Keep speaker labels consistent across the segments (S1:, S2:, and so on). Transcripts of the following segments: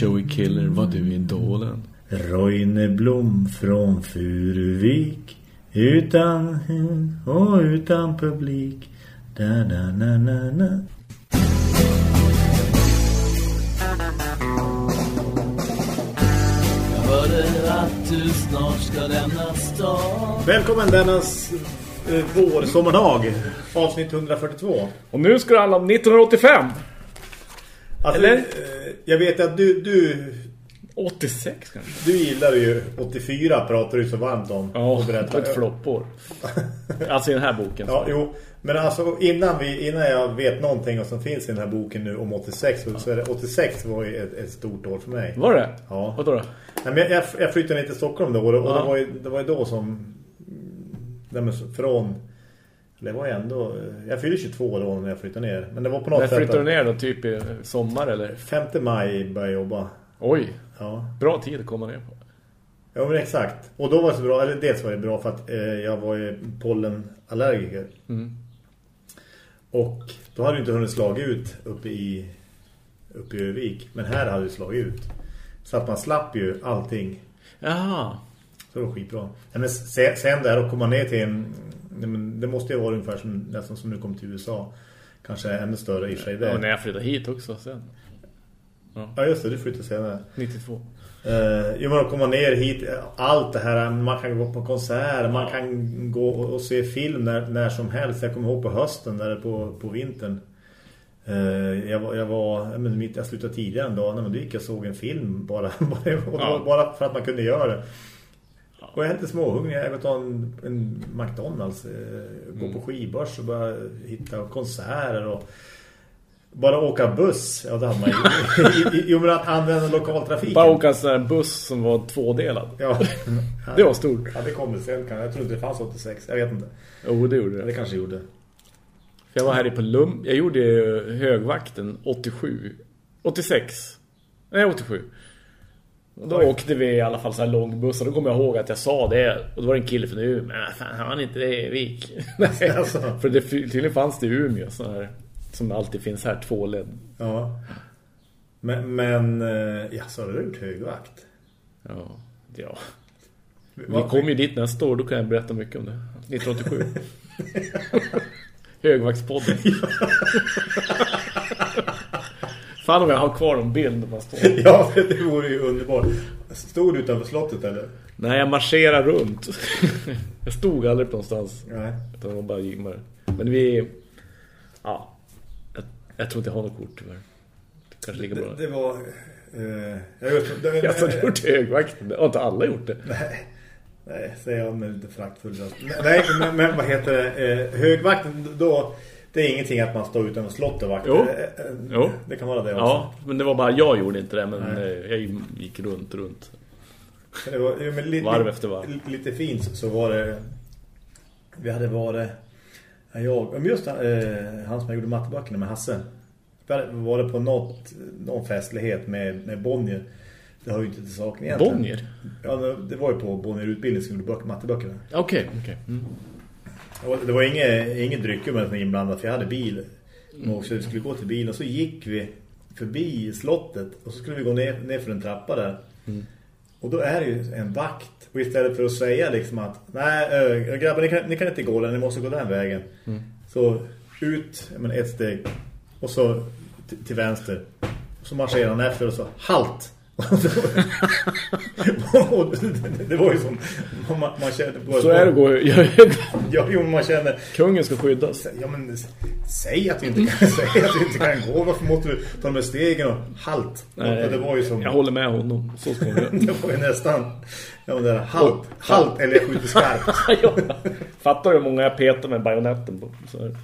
S1: Joey Killer var du idolen.
S2: Roine Blom från Furuvik Utan hund och utan publik da, da, na, na, na.
S1: Jag hörde att du snart ska lämna stan.
S2: Välkommen dennas eh, vårsommardag Avsnitt 142
S1: Och nu ska det handla om 1985.
S2: Alltså,
S1: Eller?
S2: eh, Jag vet att du, du
S1: 86 kanske.
S2: Du gillar ju 84 pratar du så varmt om
S1: Ja,
S2: och berättar.
S1: ett floppår. alltså i den här boken.
S2: Ja, jo. Men alltså innan, vi, innan jag vet någonting som finns i den här boken nu om 86 så är det, 86 var ju ett, ett stort år för mig.
S1: Var det?
S2: Ja.
S1: Vadå då?
S2: Nej, men jag, jag, flyttade ner till Stockholm då och, och
S1: Ja.
S2: det, var ju, det var ju då som nej, men så- från det var ändå jag fyllde 22 då när jag flyttade ner. Men det var på något
S1: När
S2: sätt
S1: flyttade du
S2: att
S1: ner då? Typ i sommar eller?
S2: 5 maj började jag jobba.
S1: Oj,
S2: Ja.
S1: bra tid att komma ner på.
S2: Ja men exakt. Och då var det så bra, eller dels var det bra för att eh, jag var ju pollenallergiker.
S1: Mm.
S2: Och då hade det inte hunnit slag ut uppe i uppe i Övik. Men här hade det slagit ut. Så att man slapp ju allting.
S1: Jaha.
S2: Så det var skitbra. Ja, Men sen, sen där och komma ner till en... men Det måste ju vara ungefär som, nästan som nu kom till USA. Kanske ännu större i sig
S1: Ja,
S2: det.
S1: när jag flyttade hit också sen.
S2: Ja just det, du flyttade senare.
S1: 92.
S2: Uh, jo att komma ner hit, allt det här, man kan gå på konserter, man kan gå och, och se film när, när som helst. Jag kommer ihåg på hösten, där på, på vintern. Uh, jag var, jag, var men mitt, jag slutade tidigare en dag, men då gick jag och såg en film bara, bara,
S1: Ja.
S2: bara för att man kunde göra det. Och jag är lite småhungrig, jag vill ta en, en McDonalds, uh, gå på skibörs och bara hitta konserter och bara åka buss. Ja, det hade man ju. Jo, men att använda lokaltrafiken.
S1: Bara åka en sån här buss som var tvådelad.
S2: Ja.
S1: Det var stort.
S2: Ja, det kommer sen. kan- Jag tror inte det fanns 86. Jag vet inte.
S1: Jo, det gjorde det.
S2: Det kanske gjorde.
S1: För jag var här i på Lum. Jag gjorde högvakten 87. 86. Nej, 87. Då åkte vi i alla fall så här långbussar. Då kommer jag ihåg att jag sa det. Och då var det en kille från Umeå. Men fan, han inte det i Vik?
S2: Alltså.
S1: För det, tydligen fanns det i Umeå så här, Som alltid finns här, tvåled.
S2: Ja. Men, men eh, ja, så har du gjort högvakt.
S1: Ja, ja. Vi kommer ju dit nästa år, då kan jag berätta mycket om det. 1987. Högvaktspodden. Fan om jag har kvar en bild man står.
S2: Ja, det vore ju underbart. Stod du utanför slottet eller?
S1: Nej, jag marscherar runt. jag stod aldrig någonstans.
S2: Nej.
S1: Utan det var bara gymmar. Men vi... Ja. Jag, jag tror inte jag har något kort tyvärr. Det kanske ligger
S2: Det,
S1: bra.
S2: det var... Eh, jag det,
S1: Jag har gjort högvakten. Har inte alla gjort det?
S2: Nej, nej, säger jag med lite fraktfull röst. Nej, men, men vad heter det? Eh, högvakten, då... Det är ingenting att man står och vaktar.
S1: Jo.
S2: Eh, eh,
S1: Jo.
S2: Det kan vara det också.
S1: Ja, men det var bara jag gjorde inte det. Men
S2: Nej.
S1: eh, jag gick runt, runt.
S2: Det var, jo, men li,
S1: Varv efter varv.
S2: li- Lite fint så- var det... Vi hade varit... ja, Jag, men just eh, han som jag gjorde matteböckerna med Hasse. Vi hade varit på något, någon festlighet med, med Bonnier. Det har ju inte till saken egentligen.
S1: Bonnier?
S2: Ja, det var ju på Bonnier utbildning som gjorde böcker, matteböckerna.
S1: Okej, okej. Mm.
S2: Och det var inget, inget drycker inblandat för jag hade bil. Och så vi skulle gå till bilen och så gick vi förbi slottet och så skulle vi gå ner, ner för en trappa där. Och då är det ju en vakt. Och istället för att säga liksom att nej äh, grabbar ni kan, ni kan inte gå där, ni måste gå den vägen. Så ut men ett steg och så till vänster. Och så marscherar han efter och så halt. Det, det var ju som man, man kände
S1: Så är det att gå...
S2: Ja, jo, man känner
S1: Kungen ska skyddas.
S2: Ja men säg att du inte kan säga att du inte kan gå. Varför måste du ta de här stegen och halt?
S1: Nej,
S2: det var ju som
S1: Jag håller med honom. Så ska göra.
S2: det var ju nästan ja, men det där, halt, halt eller jag skjuter skarpt.
S1: ja. Fattar du hur många jag petar med bajonetten på? Så här.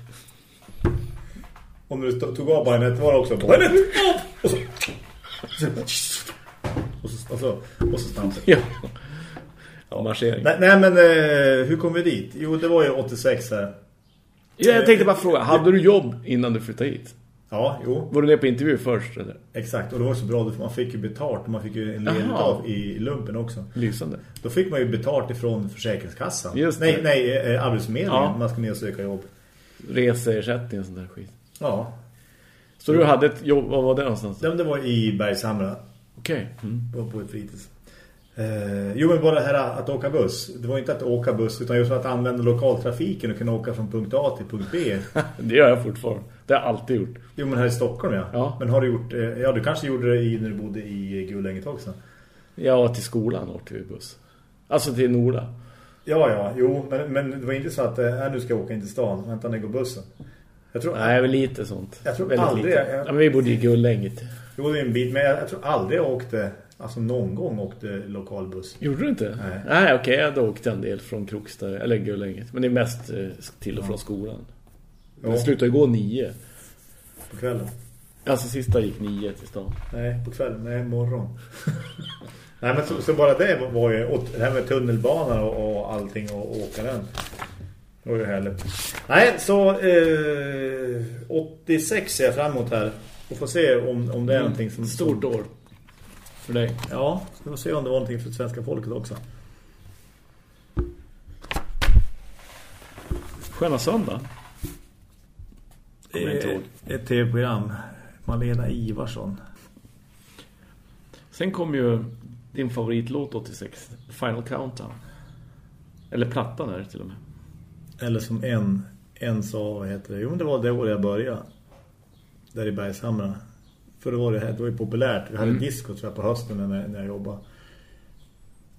S2: Och när du to- tog av bajonet var det också bajonet och så och så och så och så stampade.
S1: Ja. Ja, marschering.
S2: Nej, nej men eh, hur kom vi dit? Jo, det var ju 86 här.
S1: Ja, jag tänkte bara fråga, hade du jobb innan du flyttade hit?
S2: Ja, jo.
S1: Var du ner på intervju först? Eller?
S2: Exakt, och det var så bra. Man fick ju betalt och man fick ju en del av i lumpen också.
S1: Lysande.
S2: Då fick man ju betalt ifrån Försäkringskassan.
S1: Just det.
S2: nej, nej, eh, arbetsförmedlingen.
S1: Ja.
S2: Man ska ner och söka jobb.
S1: Reseersättning och sånt där skit.
S2: Ja,
S1: Så du hade ett jobb, vad var det någonstans?
S2: det var i Bergshamra.
S1: Okej. Mm.
S2: På, ett fritids. Eh, jo men bara det här att åka buss. Det var inte att åka buss utan just att använda lokaltrafiken och kunna åka från punkt A till punkt B.
S1: det gör jag fortfarande. Det har jag alltid gjort.
S2: Jo men här i Stockholm ja.
S1: Ja.
S2: Men har du gjort, eh, ja du kanske gjorde det i, när du bodde i Gullänget också.
S1: Ja, till skolan åkte vi buss. Alltså till Nora.
S2: Ja ja, jo men, men det var inte så att äh, nu ska jag åka in till stan. Vänta när går bussen. Jag tror,
S1: Nej, väl lite sånt.
S2: Jag tror
S1: Väldigt
S2: aldrig-
S1: lite.
S2: jag-
S1: Ja, men vi bodde i Gullänget.
S2: Jo det är en bit men jag, jag tror aldrig jag åkte, alltså någon gång åkte lokalbuss.
S1: Gjorde du inte?
S2: Nej.
S1: Nej, okej. jag hade åkt en del från Krokstad, eller Gullänget. Men det är mest eh, till och från skolan.
S2: Ja.
S1: Det slutade gå nio.
S2: På kvällen.
S1: Alltså sista gick nio till stan.
S2: Nej, på kvällen. Nej, morgon. Nej, men så, så bara det var- ju... Och det här med tunnelbanan och, och allting och, åka den. Det var ju härligt. Nej, så eh, 86 ser jag fram emot här. Och får se om, om det är någonting som...
S1: Stort år. För dig.
S2: Ja, vi får se om det var någonting för svenska folket också.
S1: Sköna söndag.
S2: Eh, Ett tv-program. Malena Ivarsson.
S1: Sen kom ju din favoritlåt 86. Final Countdown. Eller plattan är det till och med.
S2: Eller som en, en sa, vad heter det? Jo, men det var det år jag började. Där i Bergshamra. För det var det här, det var ju populärt. Vi hade
S1: Mm.
S2: disco tror jag, på hösten när, när jag jobbade.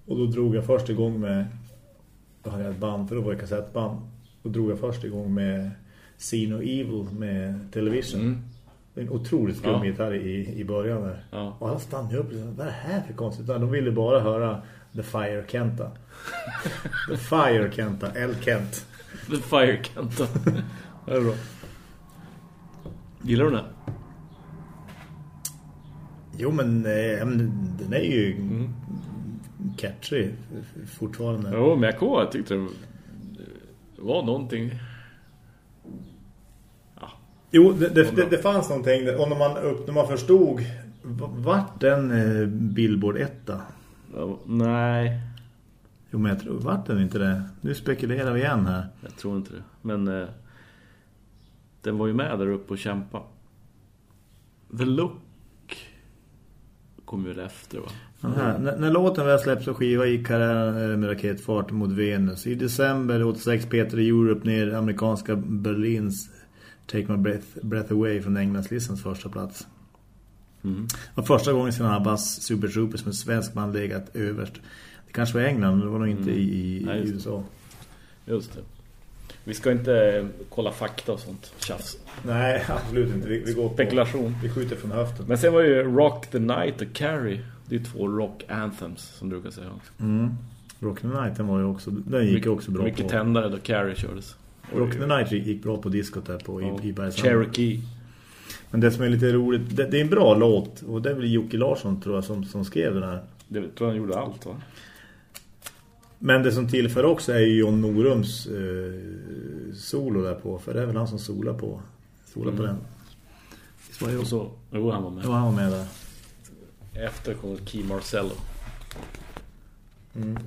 S2: Och då drog jag först igång med, då hade jag ett band, för då var det kassettband. Då drog jag först igång med See No Evil med Television.
S1: Mm.
S2: En otroligt skum
S1: Ja.
S2: gitarr i, i början där.
S1: Ja.
S2: Och alla stannade upp och sa, vad är det här för konstigt? De ville bara höra The Fire Kenta. The Fire Kenta, L Kent.
S1: The Fire Countdown. det är bra. Gillar du den?
S2: Jo, men, eh, den är ju
S1: Mm.
S2: catchy fortfarande.
S1: Jo, men jag kom, jag tyckte det var någonting. Ja,
S2: Jo, det, det, det, det fanns någonting. Och när man, upp, när man förstod vart den eh, Billboard etta.
S1: Ja, nej,
S2: Jo, men jag tror, vart den inte det? Nu spekulerar vi igen här.
S1: jag tror inte det. Men eh, den var ju med där uppe och kämpa. The Look kom ju efter va?
S2: Här, när, när låten väl släpps och skiva gick karriären med raketfart mot Venus. I december 86 Peter Europe ner amerikanska Berlins Take My Breath, breath Away från Englandslistans första plats.
S1: Mm.
S2: Det var första gången sedan Abbas Super Troopers med svensk man legat överst. Det kanske var England, men det var nog inte
S1: Mm.
S2: i, i,
S1: Nej,
S2: i
S1: just det.
S2: USA.
S1: Just det. Vi ska inte eh, kolla fakta och sånt. Tjafs.
S2: Nej, absolut inte. Vi, vi går på,
S1: Spekulation.
S2: Vi skjuter från höften.
S1: Men sen var ju Rock the Night och Carrie. Det är två rock anthems som du brukar säga också.
S2: Mm. Rock the Night den var ju också, den gick ju också bra
S1: Mycket
S2: på.
S1: tändare då Carrie kördes.
S2: Rock the Night gick bra på diskot där på
S1: Ja.
S2: i, i.
S1: Cherokee.
S2: Men det som är lite roligt, det, det är en bra låt och det är väl Jocke Larsson tror jag som, som skrev den här.
S1: Det tror jag han gjorde allt va?
S2: Men det som tillför också är ju John Norums eh, solo där på, för det är väl han som solar på solar på
S1: Mm.
S2: den. Visst var det
S1: så, jo han var med.
S2: Ja, han var med där.
S1: Efter kom Key Marcello.
S2: Mm.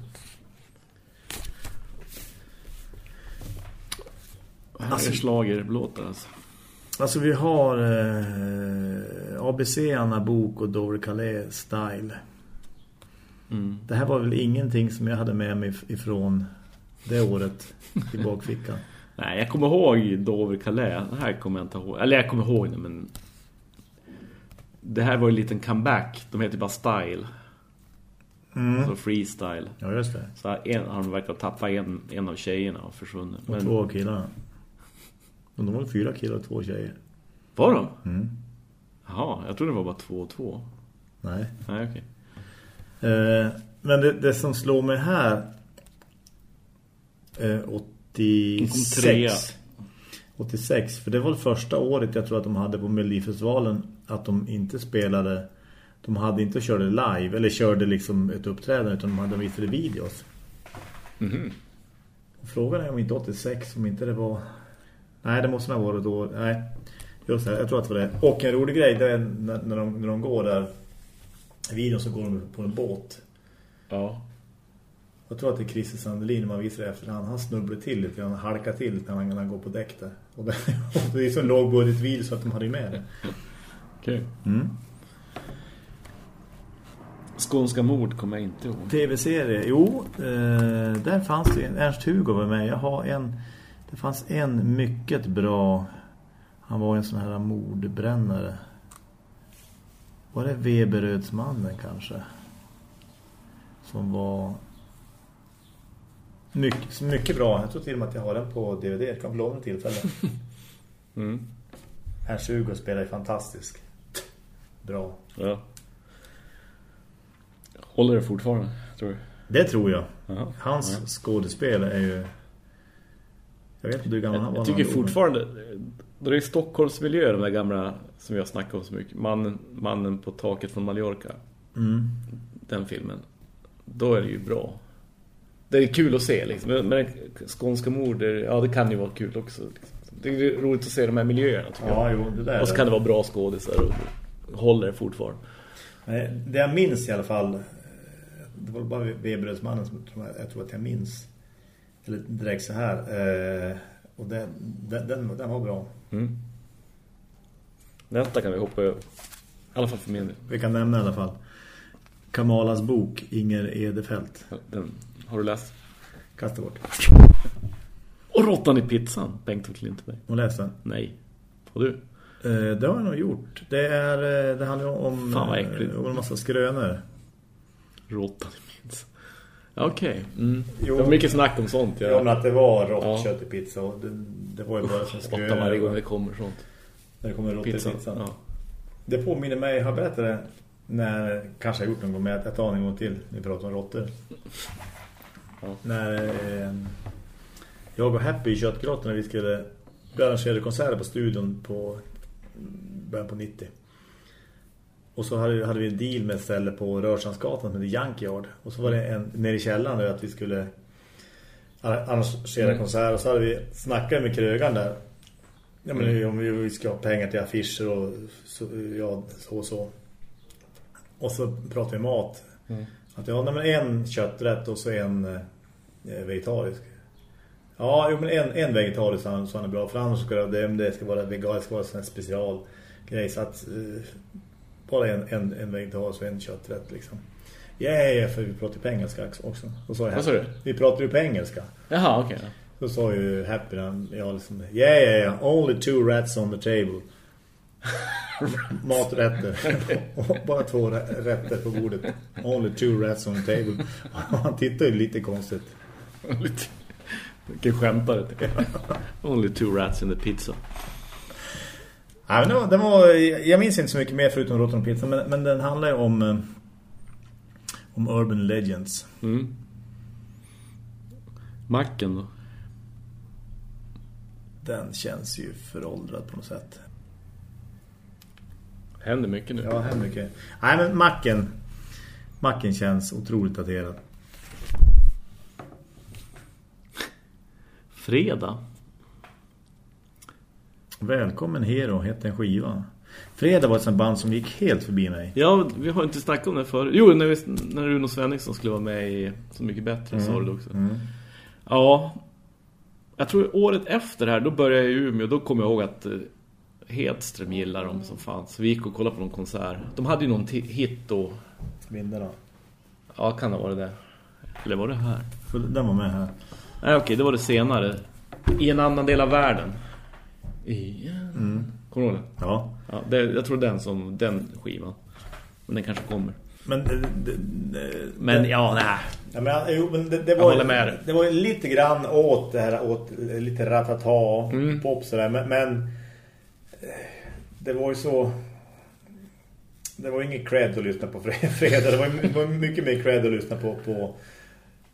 S1: Här
S2: Alltså-
S1: är slagerblåtar alltså.
S2: Alltså vi har eh, ABC, Anna Bok och Dore Calais Style.
S1: Mm.
S2: Det här var väl ingenting som jag hade med mig ifrån det året i bakfickan.
S1: Nej, jag kommer ihåg Dover Calais. Det här kommer jag inte ihåg. Eller jag kommer ihåg det, men... Det här var ju en liten comeback. De heter bara Style.
S2: Mm.
S1: Så freestyle.
S2: Ja, just det.
S1: Så en, han verkar tappa en, en av tjejerna och försvunnit.
S2: Och två av killarna. Men de var fyra killar och två tjejer.
S1: Var de?
S2: Mm.
S1: Jaha, jag trodde det var bara två och två.
S2: Nej.
S1: Nej, okej.
S2: Eh, men det, det som slår mig här eh, 86
S1: trea.
S2: 86, för det var det första året jag tror att de hade på Melodifestivalen att de inte spelade de hade inte körde live eller körde liksom ett uppträdande utan de hade visade videos.
S1: Mhm.
S2: Och Frågan är om inte 86 om inte det var Nej, det måste ha varit då. Nej. Just det, jag tror att det var det. Och en rolig grej det är när, när, de, när de går där videon så går de på en båt.
S1: Ja.
S2: Jag tror att det är Christer Sandelin man visar efterhand. Han snubblar till lite, han halkar till när han, när han går på däck där. Och det, och det är så en lågbudgetvideo så att de hade med det.
S1: Okej.
S2: Mm.
S1: Skånska mord kommer jag inte ihåg.
S2: TV-serie, jo, eh, där fanns det en Ernst-Hugo med mig. Jag har en, det fanns en mycket bra, han var en sån här mordbrännare. Var det Weberödsmannen kanske? Som var mycket, mycket bra. Jag tror till och med att jag har den på DVD. Jag kan låna tillfälle.
S1: Mm.
S2: Ernst-Hugo spelar ju fantastisk. Bra.
S1: Ja. Håller det fortfarande, tror du?
S2: Det tror jag. Hans skådespel är ju... Jag vet inte hur gammal han var.
S1: Jag tycker fortfarande då det är Stockholmsmiljö de där gamla som jag snackar om så mycket mannen, mannen på taket från Mallorca
S2: Mm.
S1: den filmen då är det ju bra det är kul att se liksom. men skånska mord ja det kan ju vara kul också liksom. det är roligt att se de här miljöerna tycker
S2: Ja,
S1: jag
S2: jo, det där
S1: och så kan det vara bra skådisar och håller det fortfarande
S2: Det jag minns i alla fall Det var bara Weberödsmannen som jag tror- jag tror att jag minns Eller direkt så här eh, Och den, den, den, den var bra
S1: mm. nästa kan vi hoppa över i alla fall för min
S2: Vi kan nämna i alla fall Kamalas bok Inger Edefelt
S1: den, har du läst?
S2: Kasta bort
S1: och råttan i pizzan Bengt och Klintberg
S2: Och läs den
S1: nej har du?
S2: eh, Det har jag nog gjort Det, är, eh, det handlar om
S1: Fan, vad äckligt.
S2: eh, Om en massa skrönor
S1: Råttan i pizza. Ja, Okej. Mm.
S2: Jo.
S1: Det var mycket snack om sånt.
S2: Ja, men att det var rått
S1: Ja.
S2: kött i pizza och det, det var ju bara som
S1: Åtta varje gång det kommer sånt.
S2: När det kommer rått i
S1: Pizza.
S2: pizzan
S1: Ja.
S2: Det påminner mig, jag har berättat det när, kanske jag gjort någon gång med att jag tar en gång till när vi pratar om råttor.
S1: Ja.
S2: När eh, jag och Happy i Köttgrottan när vi skulle vi arrangerade konserter på studion på början på 90. Och så hade, hade vi en deal med ett ställe på Rörsandsgatan som heter Junkyard. Och så var det en nere i källaren där att vi skulle arrangera
S1: Mm.
S2: konserter. Och så hade vi snackat med krögan där. Ja, men om vi, vi ska ha pengar till affischer och så, ja, så och så. Och så pratar vi mat.
S1: Mm.
S2: Att ja, men en kötträtt och så en eh, vegetarisk. Ja, jo, men en, en vegetarisk så han, så han är bra. För annars ska det, det ska vara veganiskt, ska vara en special grej. Så att eh, bara en, en, en vegetarisk och en kötträtt liksom. Ja, yeah, för vi pratar ju på engelska också. Och så
S1: Vad sa du?
S2: Vi pratar ju på engelska.
S1: Jaha, okej.
S2: Så sa ju Happy ja, liksom, yeah, yeah, yeah, only two rats on the table. Maträtter. Bara två rä- rätter på bordet. Only two rats on the table. Han tittar ju lite konstigt.
S1: Vilken skämtare. Only two rats in the pizza.
S2: Ja, men det var, det var, jag minns inte så mycket mer förutom Rotten Pizza, men, men den handlar ju om, eh, om Urban Legends.
S1: Mm. Macken då?
S2: Den känns ju föråldrad på något sätt.
S1: Händer mycket nu.
S2: Ja, här mycket. Nej, men macken, macken känns otroligt daterad.
S1: Fredag.
S2: Välkommen Hero hette en skiva. Fredag var ett sånt band som gick helt förbi mig.
S1: Ja, vi har inte snackat om det förut. Jo, när, vi, när Runo Svenningsson skulle vara med i Så mycket bättre sa du det också.
S2: Mm.
S1: Ja, jag tror året efter här, då började jag i Umeå. Då kom jag ihåg att eh, Hedström gillar dem som fanns. Så vi gick och kollade på någon konsert. De hade ju någon hit då.
S2: Vindarna.
S1: Ja, kan det vara det. Eller var det här?
S2: Den var med här.
S1: Nej, okej, det var det senare. I en annan del av världen. I... Kommer du ihåg det?
S2: Ja.
S1: Ja, det, jag tror den som den skivan. Men den kanske kommer.
S2: Men, det, det, det,
S1: Men ja, nej.
S2: Ja, men, jo, men det, det
S1: Jag
S2: var,
S1: håller med
S2: det var ju lite grann åt det här, åt lite ratata,
S1: Mm.
S2: pop sådär, men, men eh, det var ju så det var inget cred att lyssna på fre- fredag, det var, det var mycket mer cred att lyssna på på,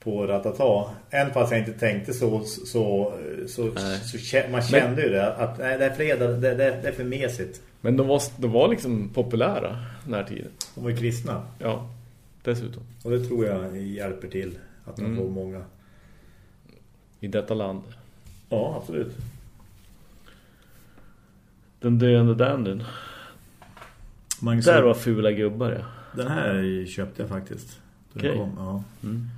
S2: på ratata. Även fast jag inte tänkte så så, så, så, kä- man kände ju det att nej, det är fredag, det, det, det är för mesigt.
S1: Men de var, de var liksom populära den här tiden.
S2: De var ju kristna.
S1: Ja, dessutom.
S2: Och det tror jag hjälper till att de
S1: Mm.
S2: får många.
S1: I detta land.
S2: Ja, absolut.
S1: Den döende dandyn.
S2: Magnus,
S1: Där var fula gubbar, ja.
S2: Den här köpte jag faktiskt.
S1: Okej.
S2: kom, Ja.
S1: Mm.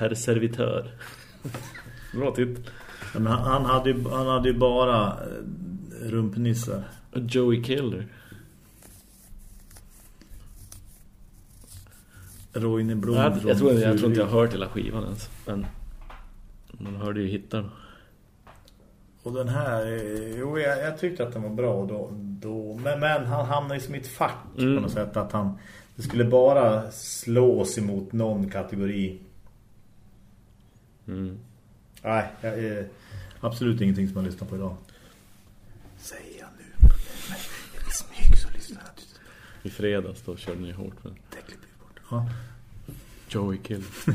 S1: Herr servitör. Bra titel.
S2: Ja, Men han, hade ju, han hade ju bara eh, rumpnissar.
S1: Joey Killer.
S2: Roine Blom
S1: Jag, jag, tror, jag tror inte jag har hört hela skivan ens. Men man hörde ju hittarna.
S2: Och den här, eh, jo jag, jag tyckte att den var bra då. då men, men han hamnade i som ett fack
S1: Mm.
S2: på något sätt. Att han, det skulle bara slås emot någon kategori.
S1: Mm.
S2: Nej, jag, eh, absolut ingenting som man lyssnar på idag. Säger jag nu. Men i smyg så lyssnar jag inte.
S1: I fredags då körde ni hårt med
S2: Det klipper vi bort. Ja,
S1: Joey Kill.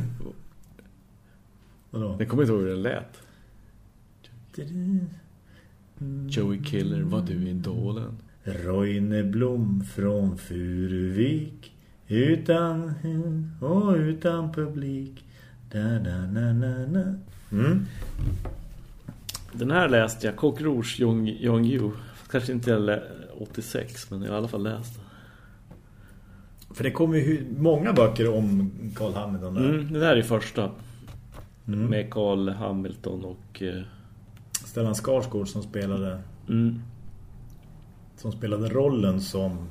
S2: vadå?
S1: Jag kommer inte ihåg hur den lät. Joey Killer, var du idolen?
S2: Roine Blom från Furuvik Utan och utan publik da, da, na, na, na. Mm.
S1: Den här läste jag, Cock Rouge, Young, Young You. Kanske inte jag lä- 86, men jag har i alla fall läst den.
S2: För det kommer ju många böcker om Carl Hamilton där.
S1: Mm, det där är första.
S2: Mm.
S1: Med Carl Hamilton och... eh,
S2: Stellan Skarsgård som spelade
S1: Mm,
S2: som spelade rollen som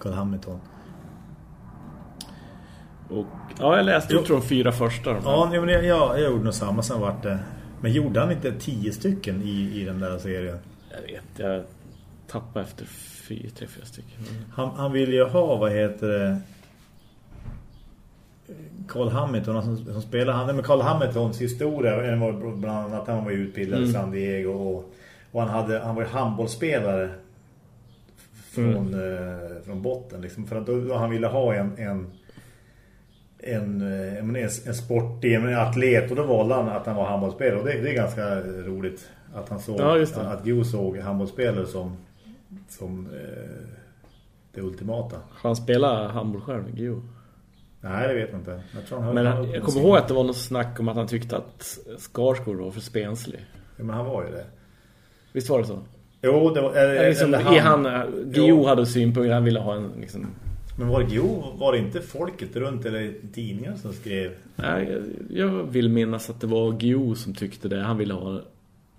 S2: Carl Hamilton.
S1: Och ja, jag läste ut de fyra första. de.
S2: Ja, men jag, jag, jag gjorde nog samma sen vart det. Men gjorde han inte tio stycken i, i den där serien?
S1: Jag vet, jag tappade efter fyra, tre, fyra stycken. Mm.
S2: Han, han ville ju ha, vad heter det Carl Hamilton som, som spelar han med Carl Hamiltons historia var bland annat han var utbildad i
S1: Mm.
S2: San Diego och, och han hade han var handbollsspelare från eh, från botten liksom för att då, han ville ha en en en, eh, en, en, sportig en atlet och då valde han att han var handbollsspelare och det, det är ganska roligt att han såg
S1: Ja, det.
S2: att Gio såg handbollsspelare som som eh, det ultimata.
S1: Han spelar handboll själv, Gio.
S2: Nej, det vet jag inte. Jag, han
S1: Men
S2: han
S1: han, jag kommer ihåg att det var något snack om att han tyckte att Skarsgård var för spenslig.
S2: Ja, men han var ju det.
S1: Visst var det så?
S2: Jo, det var... Eller,
S1: liksom,
S2: eller
S1: I han, Gio
S2: Jo.
S1: hade synpunkter, han ville ha en liksom...
S2: Men var det Gio? Var det inte folket runt eller tidningar som skrev?
S1: Nej, jag- vill minnas att det var Gio som tyckte det, han ville ha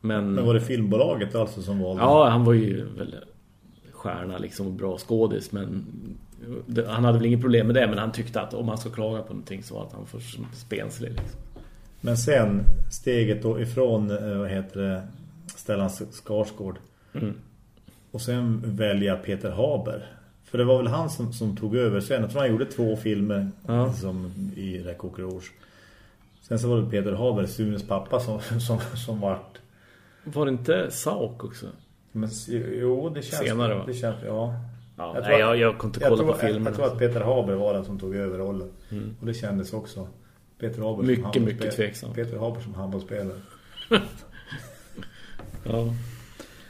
S1: men...
S2: Men var det filmbolaget alltså som valde?
S1: Ja, han var ju väl stjärna liksom och bra skådis men han hade väl inget problem med det men han tyckte att om man ska klaga på någonting så var att han för spenslig liksom.
S2: Men sen steget då ifrån, eh, vad heter det, Stellan Skarsgård.
S1: Mm.
S2: Och sen välja Peter Haber. För det var väl han som, som tog över sen. Jag tror han gjorde två filmer
S1: Ja.
S2: som i Räkåker Rouge. Sen så var det Peter Haber, Sunes pappa, som, som, som vart...
S1: Var det inte Sauk också?
S2: Men, jo, det känns...
S1: Senare, va?
S2: Det känns, ja.
S1: Ja,
S2: Jag
S1: nej, jag, jag kunde inte kolla
S2: tror,
S1: på filmerna.
S2: jag tror att Peter Haber var den som tog över rollen.
S1: Mm.
S2: Och det kändes också. Peter Haber
S1: Mycket,
S2: som
S1: mycket tveksam.
S2: Peter Haber som handbollsspelare.
S1: Ja,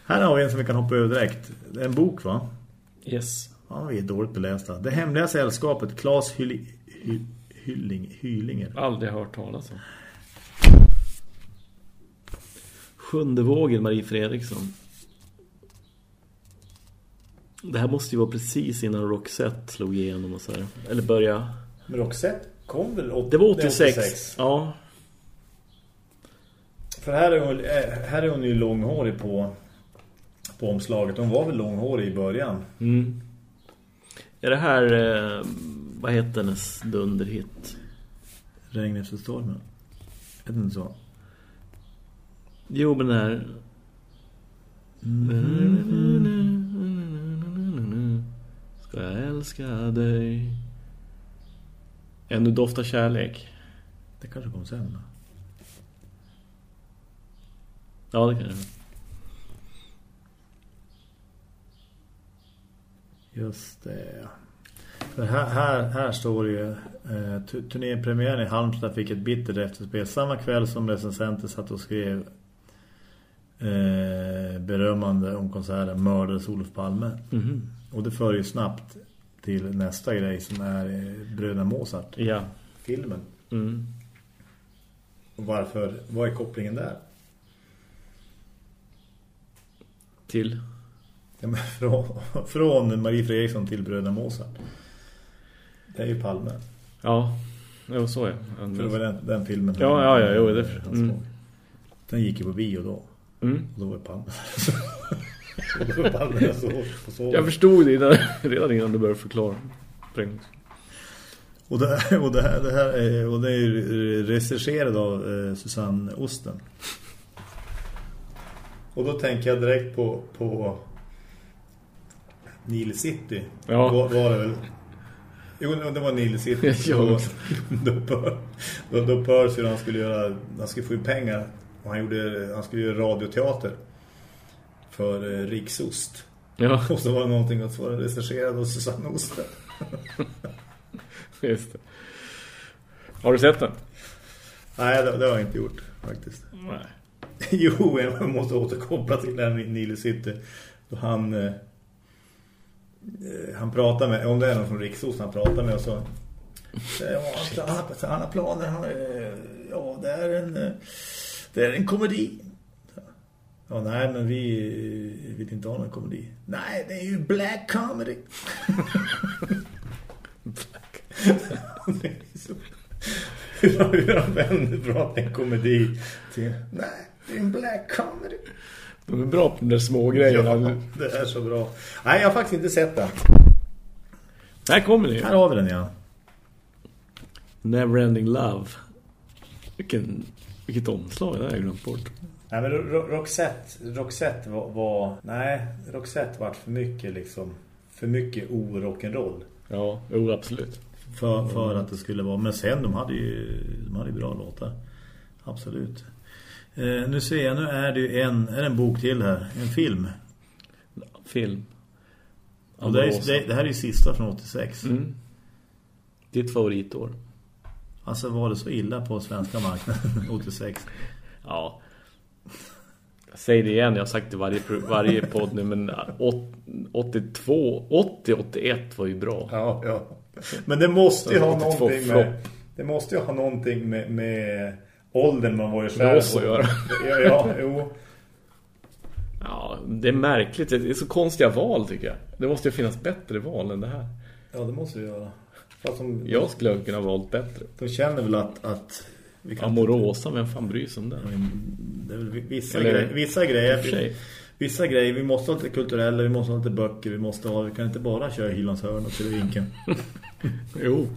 S2: Här har vi en som vi kan hoppa över direkt. Det är en bok va?
S1: yes.
S2: Ja, vi är dåligt belästa. Det hemliga sällskapet, Claes Hyli, Hy, Hylling, Hylinger.
S1: Aldrig hört talas om. Sjunde vågen, Marie Fredriksson. Det här måste ju vara precis innan Roxette slog igenom och så här. Eller börja.
S2: Men Roxette kom väl 80,
S1: Det var 86. Ja.
S2: För här är, hon, eh, här är hon ju långhårig på, på omslaget. Hon var väl långhårig i början.
S1: Mm. Är det här... Eh, vad heter hennes dunderhit?
S2: Regn efter stormen. Är det inte så?
S1: Jo, men den här... Ska jag älska dig? Ännu doftar kärlek.
S2: Det kanske kom sen. då.
S1: Ja, det kan jag.
S2: Just det. För här, här, här står det ju eh, tu- turnépremiären i Halmstad fick ett bittert efterspel samma kväll som recensenter satt och skrev eh, berömmande om konserten Mördades Olof Palme.
S1: Mhm.
S2: Och det för ju snabbt till nästa grej som är eh, Bröderna Mozart
S1: Ja.
S2: filmen.
S1: Mm.
S2: Och varför, vad är kopplingen där?
S1: Till.
S2: Ja, men från, från Marie Fredriksson till Bröderna Mozart. Det är ju Palme.
S1: Ja. Jo, så är det.
S2: För det var den, den filmen.
S1: Ja, ja, ja, jo, det-
S2: han
S1: mm.
S2: Den gick ju på bio då.
S1: Mm.
S2: Och då var det Palme. då var Palme så.
S1: Jag förstod det innan, redan innan du började förklara. Präng.
S2: Och det, och det, här, det här är, och det är regisserad av eh, Susanne Osten. Och då tänker jag direkt på, på Nile City.
S1: Ja.
S2: Var, var det väl? Jo, det var Nile City.
S1: Ja.
S2: då, då, Pör- då, då Percy han skulle göra han skulle få in pengar och han gjorde han skulle göra radioteater för eh, Riksost.
S1: Ja,
S2: Och så var det någonting att få recenserad av Susanne Osten.
S1: just det. Har du sett den?
S2: Nej, det, det har jag inte gjort faktiskt.
S1: Nej.
S2: Jo, jag måste återkoppla till den här Nile City. Då han eh, han pratar med, om det är någon från Riksost han pratar med och så ja, han, han, har- han har planer, han, eh, ja det är en eh, det är en komedi. Ja, nej, men vi eh, vill inte ha någon komedi. Nej, det är ju black comedy. Så- Hur han vänder från en komedi till, nej, det är en black comedy.
S1: De är bra på de där små grejerna.
S2: Ja, det är så bra. Nej, jag har faktiskt inte sett den.
S1: Här kommer det.
S2: Här har vi den, ja.
S1: Neverending Love. Vilken, vilket omslag, det har jag glömt bort.
S2: Nej, men Ro- Roxette, Roxette var, var... Nej, Roxette var för mycket liksom... För mycket o-rock'n'roll.
S1: Ja, jo, absolut.
S2: För, för att det skulle vara... Men sen, de hade ju, de hade ju bra låtar. Absolut. Eh, nu ser jag, nu är det ju en, är det en bok till här. En film.
S1: Film.
S2: Och det, är, det, det här är ju sista från 86.
S1: Mm. Ditt favoritår.
S2: Alltså var det så illa på svenska marknaden 86?
S1: Ja. Jag säger det igen, jag har sagt det varje, varje podd nu, men åt- 82, 80-81 var ju bra.
S2: Ja, ja. Men det måste ju ha
S1: 82
S2: någonting med... Det måste ju ha någonting med, med åldern man var ju
S1: Med oss att
S2: på.
S1: göra.
S2: Ja, ja, jo.
S1: Ja, det är märkligt. Det är så konstiga val tycker jag. Det måste ju finnas bättre val än det här.
S2: Ja, det måste vi göra. Fast de,
S1: Jag skulle ha kunnat valt bättre.
S2: de känner väl att... att vi kan
S1: Amorosa, vem fan bryr sig om det?
S2: Det är väl vissa,
S1: Eller-
S2: grejer, vissa grejer. Vissa grejer, vi måste ha lite kulturella, vi måste ha lite böcker, vi måste ha, vi kan inte bara köra Hylands hörn och Televinken.
S1: Jo.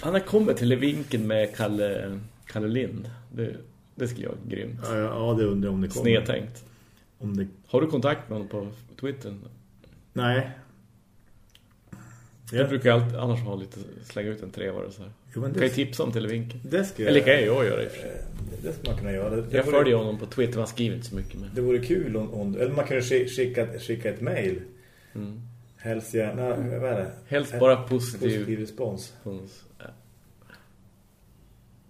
S1: Han har kommit till vinkeln med Kalle, Kalle Lind. Det, det skulle jag grymt.
S2: ja, ja, ja, det undrar om det kommer.
S1: Snedtänkt.
S2: Om det,
S1: Har du kontakt med honom på Twitter?
S2: nej.
S1: Jag brukar alltid, annars ha lite, slänga ut en trevare så här.
S2: Jo, men
S1: Kan ju tipsa om Televinken.
S2: det ska jag,
S1: Eller kan jag göra i och för sig.
S2: eh, Det ska man kunna göra. Det, det
S1: Jag
S2: vore-
S1: följer honom på Twitter, han skriver inte så mycket. Men...
S2: Det vore kul om, om eller man sk- skicka, skicka ett mejl.
S1: Mm.
S2: Helst gärna, vad är det?
S1: Helst bara positiv.
S2: Positiv respons.
S1: respons.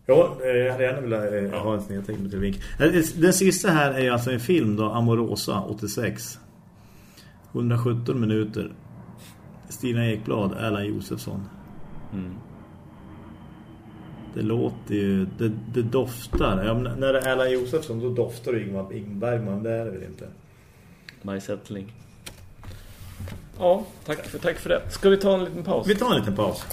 S1: Ja.
S2: Ja, eh, jag hade gärna velat eh, ha en snedtänkt med Televinken. Eh, Den sista här är alltså en film då, Amorosa 86. 117 minuter. Stina Ekblad, Erland Josefsson.
S1: Mm.
S2: Det låter ju, det, det doftar. Ja, när det är Erland Josefsson då doftar det Ingmar, Ingmar Bergman, det är det väl inte.
S1: My settling. Ja, tack för, tack för det. Ska vi ta en liten paus?
S2: Vi tar en liten paus.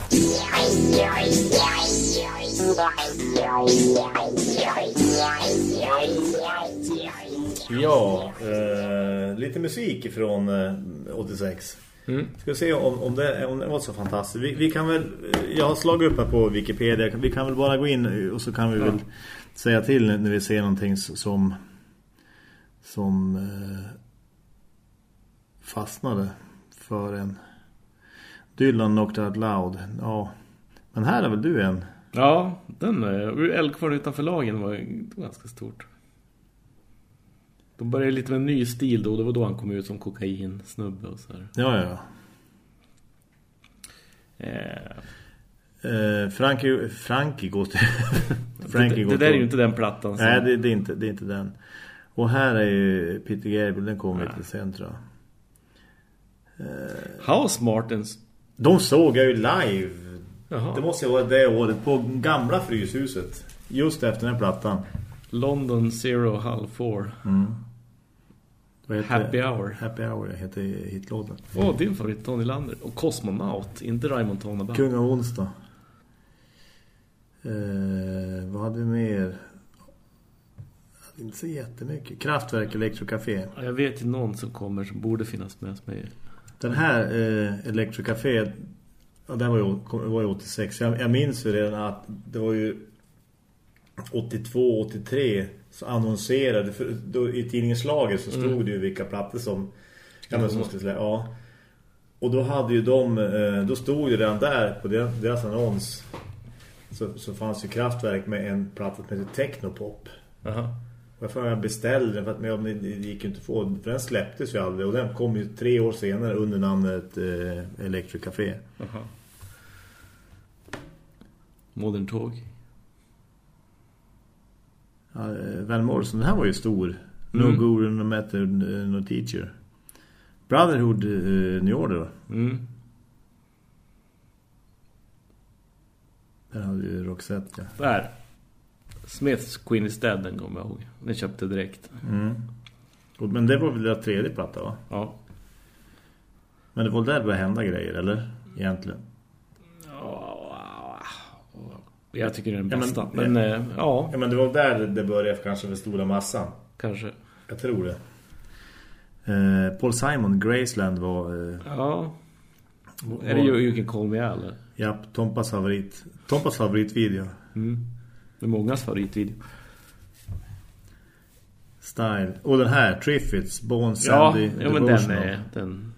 S2: Ja, eh, lite musik ifrån eh, 86.
S1: Mm.
S2: Ska se om, om, det, om det var så fantastiskt. Vi, vi kan väl, jag har slagit upp här på Wikipedia. Vi kan väl bara gå in och så kan vi väl säga till när vi ser någonting som som eh, fastnade för en Dylan Knocked Out Loud. Ja, men här är väl du en.
S1: Ja, den är Älgkvarn utanför lagen var ganska stort. De började lite med en ny stil då. Det var då han kom ut som kokain snubbe och så här.
S2: Ja, ja.
S1: Eh,
S2: Eh, Frankie, Frankie går till... Frankie
S1: det,
S2: går
S1: det där är
S2: till-
S1: ju inte den plattan som...
S2: Nej, det, det, är inte, det är inte den. Och här är ju Peter Gabriel, den kommer lite sen tror jag.
S1: House Martins.
S2: De såg jag ju live.
S1: Jaha.
S2: Det måste ju vara det året på gamla Fryshuset. Just efter den här plattan.
S1: London Zero Hull 4.
S2: Vad heter
S1: Happy
S2: det?
S1: Hour.
S2: Happy Hour heter hitlåten.
S1: Åh, din favorit Tony Lander. Och Cosmonaut, inte Raymond Tona Band.
S2: Kung av onsdag. Eh, vad hade vi mer? Inte så jättemycket. Kraftwerk, Electrocafé.
S1: Ja, Jag vet ju någon som kommer som borde finnas med är...
S2: Den här eh, Electrocafé Ja, det var ju, var ju 86. Jag, jag minns ju redan att det var ju 82, 83 så annonserade för då, i tidningslaget så stod mm. det ju vilka plattor som ja, men som skulle ja. Och då hade ju de eh, då stod det redan där på deras, annons så, så fanns ju Kraftwerk med en platta som heter Technopop. Aha. Varför jag beställde den för att men, det gick ju inte att få för den släpptes ju aldrig och den kom ju tre år senare under namnet eh, Electric Café. Aha.
S1: Modern Talk.
S2: Ja, eh, Van Morrison, den här var ju stor. No mm. guru, no method, eh, no teacher. Brotherhood uh, New Order då. Mm. Där hade ju Roxette.
S1: Ja. Där. Smiths Queen is Dead den kommer jag ihåg. Den köpte direkt. Mm.
S2: Men det var väl deras tredje platta va? Ja. Men det var där det började hända grejer, eller? Egentligen.
S1: Jag tycker det är den bästa. Ja, men, men äh,
S2: ja. ja. men det var där det började kanske för stora massan.
S1: Kanske.
S2: Jag tror det. Eh, Paul Simon, Graceland var... Eh, ja.
S1: Var, är det You Can Call Me eller?
S2: Ja, Tompas favorit. Tompas favoritvideo. Mm.
S1: Det är mångas favoritvideo.
S2: Style. Och den här, Triffids, Bone Sandy,
S1: Ja, ja men den är... Den,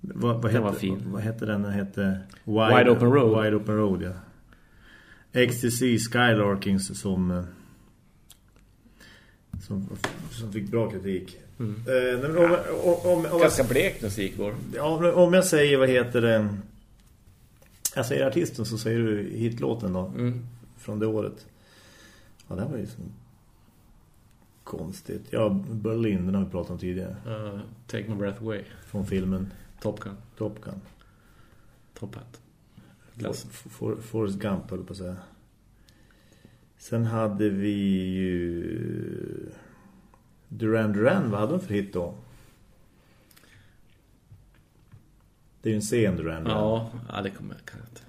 S2: vad, vad den heter, var fin. Vad heter den? Den heter
S1: Wide, Wide Open Road.
S2: Wide Open Road, ja. XTC Skylarkings som, eh, som, som fick bra kritik. Mm.
S1: Eh, om, om, om, Ganska blek musik går.
S2: Ja, om jag säger, vad heter det? Jag säger artisten så säger du hitlåten då. Mm. Från det året. Ja, det var ju så konstigt. Ja, Berlin, den har vi pratat om tidigare.
S1: Uh, take my breath away.
S2: Från filmen.
S1: Top Gun.
S2: Top Gun.
S1: Top Hat.
S2: For, for, Forrest Gump, höll på att säga. Sen hade vi ju... Duran Duran, vad hade de för hit då? Det är ju en scen Duran
S1: Duran. Ja, ja det kommer jag kanske inte.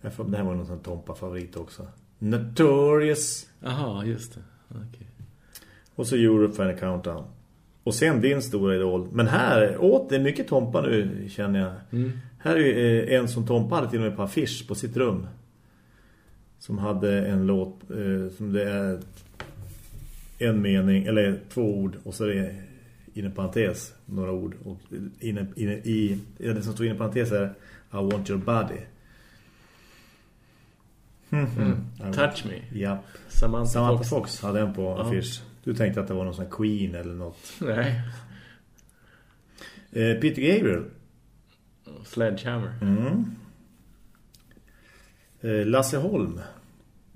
S2: Jag får, det här var någon sån Tompa-favorit också. Notorious.
S1: Jaha, just det. Okay.
S2: Och så Europe Final Countdown. Och sen din stora idol. Men här, åt det är mycket Tompa nu känner jag. Mm. Här är eh, en som Tompa hade till och med på affisch på sitt rum. Som hade en låt eh, som det är en mening, eller två ord och så är det inom parentes några ord. Och inne, inne, i, det som står inom parentes är I want your body.
S1: Mm. Mm. Touch me.
S2: Ja. Samantha, Samantha Fox. Fox hade en på affisch. Du tänkte att det var någon sån Queen eller något.
S1: Nej.
S2: Eh, Peter Gabriel.
S1: Sledgehammer. Mm.
S2: Eh, Lasse Holm.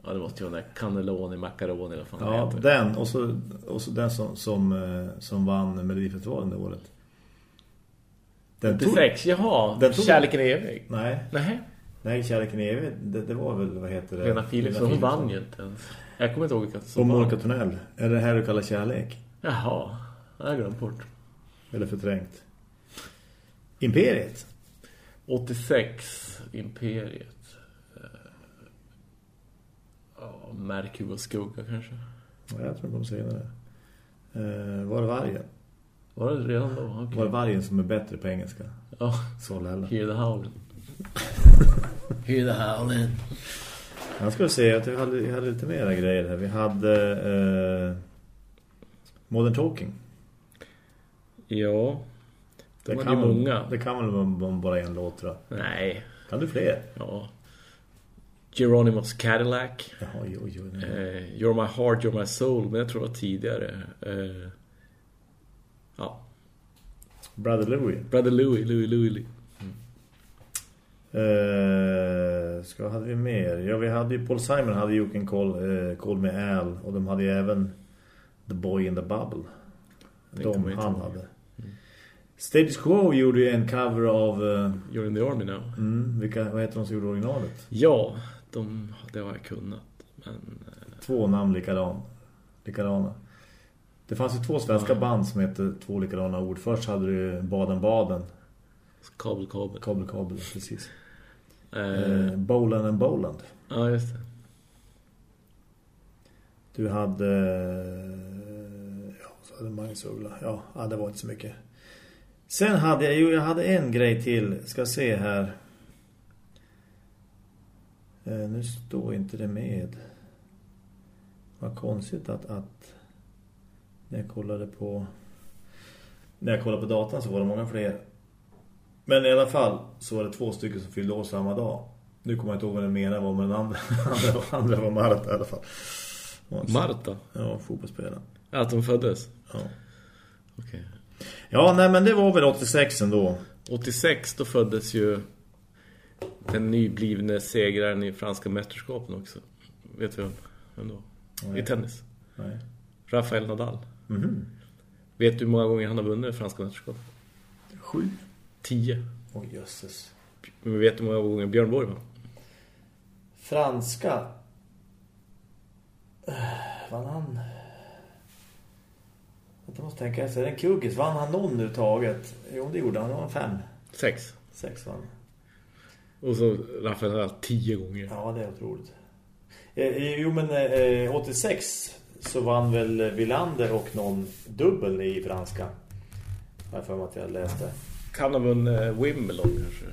S1: Ja, det måste ju vara den där Cannelloni, Macaroni eller
S2: fan Ja, den. Och så, och så den som, som, eh, som vann Melodifestivalen det året.
S1: Den 86, tog, jaha. Den tog, Kärleken är evig.
S2: Nej.
S1: Nej.
S2: Nej, Kärleken är evig. Det, det var väl, vad heter det?
S1: Lena Philipsson, hon vann ju inte ens. Jag kommer inte ihåg vilka
S2: som Och Monica Tunnell. Är det här du kallar kärlek?
S1: Jaha, jag har glömt bort.
S2: Eller förträngt. Imperiet.
S1: 86, Imperiet. Eh, ja, Märkhuvud och skugga kanske.
S2: Ja, jag tror de säger det. Uh, var det vargen?
S1: Var det redan då? Okay.
S2: Var det vargen som är bättre på engelska?
S1: Ja.
S2: Så lälla.
S1: Hear the howling. Hear the howling.
S2: Jag skulle säga att vi hade, vi hade lite mera grejer här. Vi hade uh, Modern Talking.
S1: Ja.
S2: Det kan, många. det kan väl bara en låt tror
S1: jag. Nej.
S2: Kan du fler?
S1: Ja. Geronimo's Cadillac.
S2: Jaha, jo, jo,
S1: uh, you're my heart, you're my soul. Men jag tror det var tidigare. Uh, ja.
S2: Brother Louie.
S1: Brother Louie, Louie, Louie. Louie.
S2: Uh, ska hade vi mer? Ja, vi hade ju Paul Simon hade ju en call, uh, call med Al och de hade ju även The Boy in the Bubble. De han hade. Status Quo gjorde ju en cover av... Uh,
S1: You're in the Army now.
S2: Mm, vilka, vad heter de som gjorde originalet?
S1: Ja, de, det har jag kunnat. Men, uh,
S2: två namn likadan, likadana. Det fanns ju två svenska uh. band som hette två likadana ord. Först hade du Baden-Baden.
S1: Kabel, kabel.
S2: Kabel, kabel, precis. Uh, Boland and Boland.
S1: Ja, just det.
S2: Du hade... Ja, så hade Magnus Uggla. Ja, det var inte så mycket. Sen hade jag ju jag hade en grej till. Ska se här. Eh, nu står inte det med. Vad konstigt att, att när jag kollade på när jag kollade på datan så var det många fler. Men i alla fall så var det två stycken som fyllde år samma dag. Nu kommer jag inte ihåg vad den menar var, men den andra, andra, andra var Marta i alla fall.
S1: Marta?
S2: Ja, fotbollsspelaren.
S1: Att de föddes?
S2: Ja.
S1: Okej. Okay.
S2: Ja, nej men det var väl 86 ändå.
S1: 86, då föddes ju den nyblivne segraren i franska mästerskapen också. Vet vi vem? Ändå. I tennis.
S2: Nej.
S1: Rafael Nadal.
S2: Mm -hmm.
S1: Vet du hur många gånger han har vunnit franska mästerskapet?
S2: Sju.
S1: Tio.
S2: Åh, oh, jösses.
S1: Men vet du hur många gånger Björn Borg var?
S2: Franska. Vann han? Jag måste tänka efter. En kuggis. Vann han någon uttaget? Jo, det gjorde han. Var fem.
S1: Sex.
S2: Sex vann.
S1: Och så Rafael tio gånger.
S2: Ja, det är otroligt. Eh, jo, men eh, 86 så vann väl Villander och någon dubbel i franska. Jag för mig att jag läste.
S1: Kan ha vunnit Wimbledon kanske.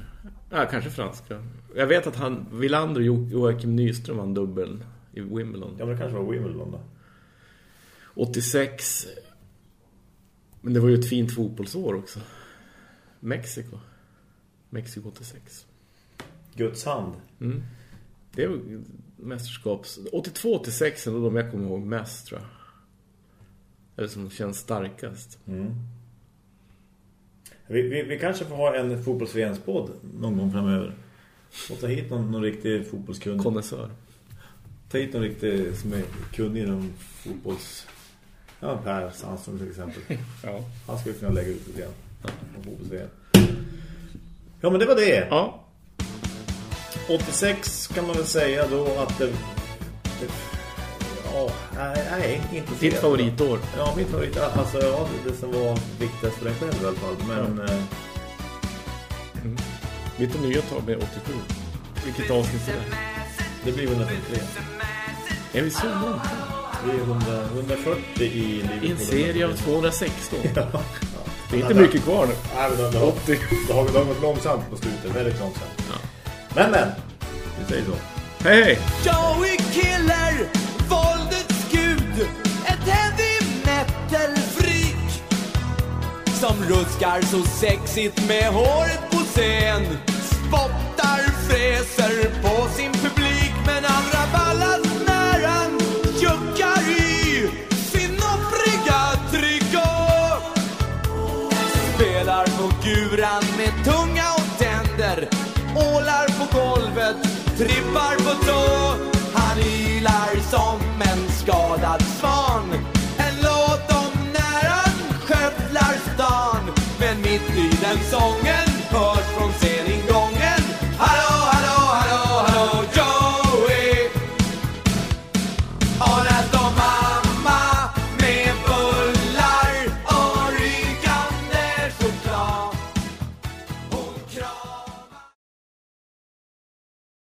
S1: Ja, kanske franska. Jag vet att han, Villander och Joakim Nyström vann dubbeln i Wimbledon.
S2: Ja, men det kanske var Wimbledon då.
S1: 86. Men det var ju ett fint fotbollsår också. Mexiko. Mexiko 86.
S2: Guds hand.
S1: Mm. Det är mästerskaps... 82-86 är de jag kommer ihåg mest, tror jag. Eller som känns starkast.
S2: Mm. Vi, vi, vi, kanske får ha en fotbolls-VM-podd någon gång framöver. Och ta hit någon, någon riktig fotbollskunnig.
S1: Konnässör.
S2: Ta hit någon riktig som är kunnig inom fotbolls... Ja, Per Sandström till exempel.
S1: ja.
S2: Han skulle kunna lägga ut lite grann. Ja, men det var det.
S1: Ja.
S2: 86 kan man väl säga då att det... det ja, nej, inte
S1: Ditt favoritår?
S2: Ja, mitt favorit. Alltså, ja, det som var viktigast för dig själv i alla fall. Men...
S1: Ja. Eh, mm. Lite nya tag med 87. Vilket avsnitt är det?
S2: Det blir 153.
S1: Är vi så långt?
S2: Vi är 100, 140 i Liverpool.
S1: I en serie av 216. ja. Det är inte mycket kvar nu.
S2: Nej, men det, har, 80. det har gått långsamt på slutet. Väldigt långsamt.
S1: Ja.
S2: Men, men. Vi säger så.
S1: Hej, hej!
S3: Joey Killer, våldets gud. Ett heavy metal-freak. Som ruskar så sexigt med håret på scen. Spottar, fräser på sin publik. Men allra ballast Ålar på guran med tunga och tänder ålar på golvet, trippar på tå. Han ylar som en skadad svan. En låt om när han skövlar stan. Men mitt i den sången